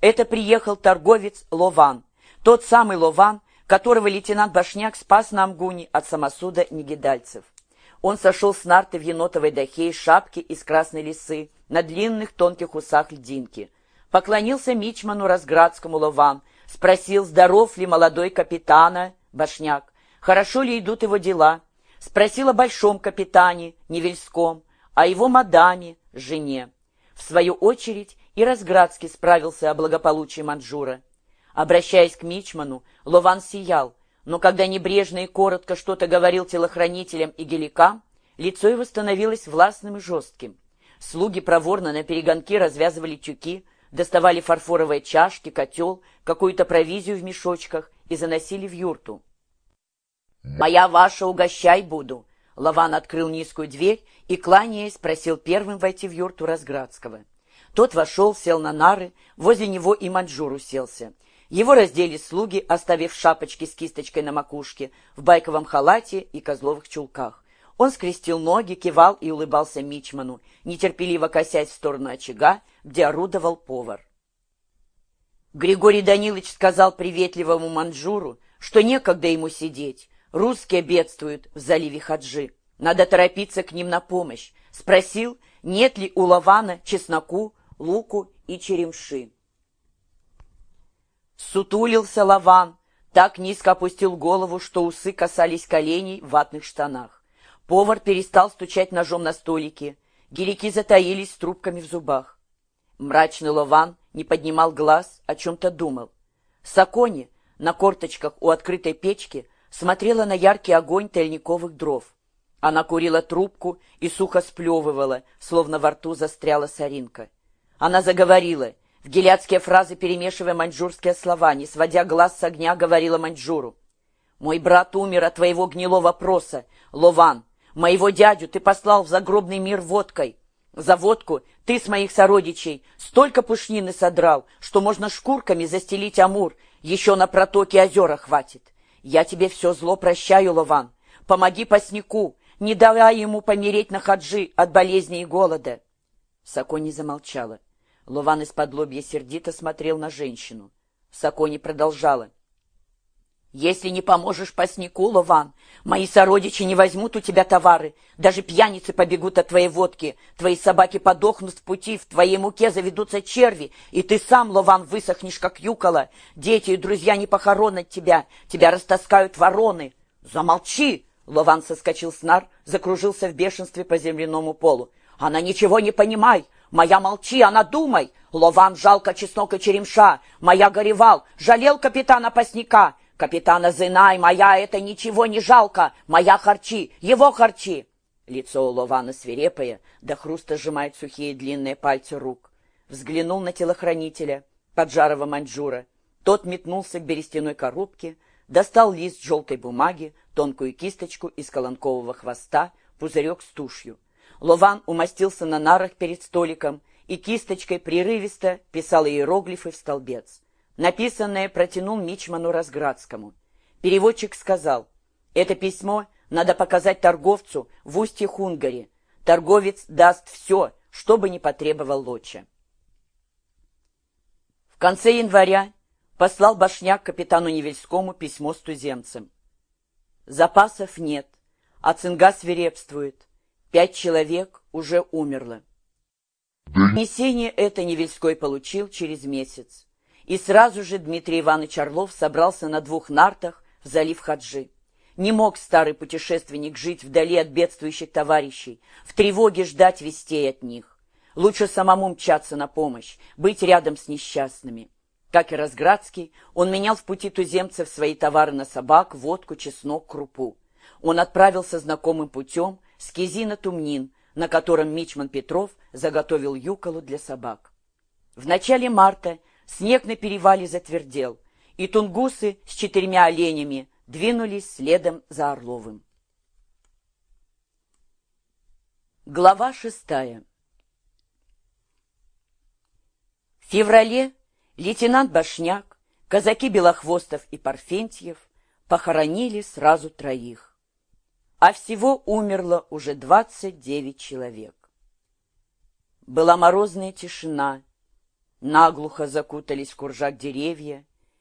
Это приехал торговец Лован, тот самый Лован, которого лейтенант Башняк спас на Амгуне от самосуда негидальцев. Он сошел с нарты в енотовой дахе и шапке из красной лисы, на длинных тонких усах льдинки. Поклонился Мичману Разградскому Лован, спросил, здоров ли молодой капитана Башняк, хорошо ли идут его дела, спросил о большом капитане Невельском, о его мадаме, жене. В свою очередь и Разградский справился о благополучии Манжура. Обращаясь к Мичману, Лован сиял, но когда небрежно и коротко что-то говорил телохранителям и геликам, лицо его становилось властным и жестким. Слуги проворно на перегонки развязывали тюки, доставали фарфоровые чашки, котел, какую-то провизию в мешочках и заносили в юрту. «Моя ваша угощай буду!» Лаван открыл низкую дверь и, кланяясь, просил первым войти в юрту Разградского. Тот вошел, сел на нары, возле него и манжур уселся. Его раздели слуги, оставив шапочки с кисточкой на макушке, в байковом халате и козловых чулках. Он скрестил ноги, кивал и улыбался Мичману, нетерпеливо косясь в сторону очага, где орудовал повар. Григорий Данилович сказал приветливому манжуру, что некогда ему сидеть. Русские бедствуют в заливе Хаджи. Надо торопиться к ним на помощь. Спросил, нет ли у Лавана чесноку, луку и черемши. Сутулился Лаван, так низко опустил голову, что усы касались коленей в ватных штанах. Повар перестал стучать ножом на столике. Гиряки затаились с трубками в зубах. Мрачный Лаван не поднимал глаз, о чем-то думал. Сакони на корточках у открытой печки смотрела на яркий огонь тельниковых дров. Она курила трубку и сухо сплевывала, словно во рту застряла соринка. Она заговорила, в гелядские фразы перемешивая маньчжурские слова, не сводя глаз с огня, говорила маньчжуру. «Мой брат умер от твоего гнилого вопроса, Лован. Моего дядю ты послал в загробный мир водкой. За водку ты с моих сородичей столько пушнины содрал, что можно шкурками застелить Амур, еще на протоке озера хватит. Я тебе все зло прощаю, Лован. Помоги паснику, не давай ему помереть на хаджи от болезни и голода. Сакони замолчала. Лован из-под лобья сердито смотрел на женщину. Сакони продолжала. «Если не поможешь паснику, Лован, мои сородичи не возьмут у тебя товары, даже пьяницы побегут от твоей водки, твои собаки подохнут в пути, в твоей муке заведутся черви, и ты сам, Лован, высохнешь, как юкола. Дети и друзья не похоронят тебя, тебя растаскают вороны. Замолчи!» Лован соскочил с нар, закружился в бешенстве по земляному полу. «Она ничего не понимает! Моя молчи, она думай. Лован жалко чеснок и черемша. Моя горевал, жалел капитана Пасника. Капитана Зинай, моя это ничего не жалко. Моя харчи, его харчи. Лицо у Лована свирепое, до хруста сжимает сухие длинные пальцы рук. Взглянул на телохранителя, поджарого маньчжура. Тот метнулся к берестяной коробке, достал лист желтой бумаги, тонкую кисточку из колонкового хвоста, пузырек с тушью. Лован умостился на нарах перед столиком и кисточкой прерывисто писал иероглифы в столбец. Написанное протянул Мичману Разградскому. Переводчик сказал, «Это письмо надо показать торговцу в устье Хунгари. Торговец даст все, что бы ни потребовал Лоча». В конце января послал Башняк капитану Невельскому письмо с туземцем. «Запасов нет, а цинга свирепствует. Пять человек уже умерло. Донесение это Невельской получил через месяц. И сразу же Дмитрий Иванович Орлов собрался на двух нартах в залив Хаджи. Не мог старый путешественник жить вдали от бедствующих товарищей, в тревоге ждать вестей от них. Лучше самому мчаться на помощь, быть рядом с несчастными. Как и Разградский, он менял в пути туземцев свои товары на собак, водку, чеснок, крупу. Он отправился знакомым путем, с Кизина Тумнин, на котором Мичман Петров заготовил юколу для собак. В начале марта снег на перевале затвердел, и тунгусы с четырьмя оленями двинулись следом за Орловым. Глава шестая В феврале лейтенант Башняк, казаки Белохвостов и Парфентьев похоронили сразу троих а всего умерло уже 29 человек. Была морозная тишина, Наглухо закутались в куржак деревья,